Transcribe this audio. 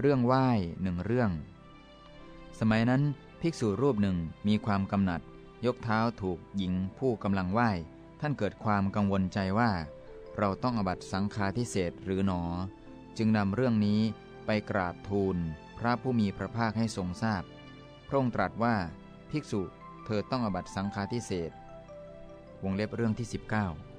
เรื่องไหว้หนึ่งเรื่อง สมัยนั้นภิกษุรูปหนึ่งมีความกำหนัด ยกเท้าถูกหญิงผู้กำลังไหว้ ท่านเกิดความกังวลใจว่า เราต้องอบัตสังฆาทิเศษหรือหนอ จึงนำเรื่องนี้ไปกราบทูล พระผู้มีพระภาคให้ทรงทราบ พระองค์ตรัสว่า ภิกษุเธอต้องอบัตสังฆาทิเศษวงเล็บเรื่องที่ 19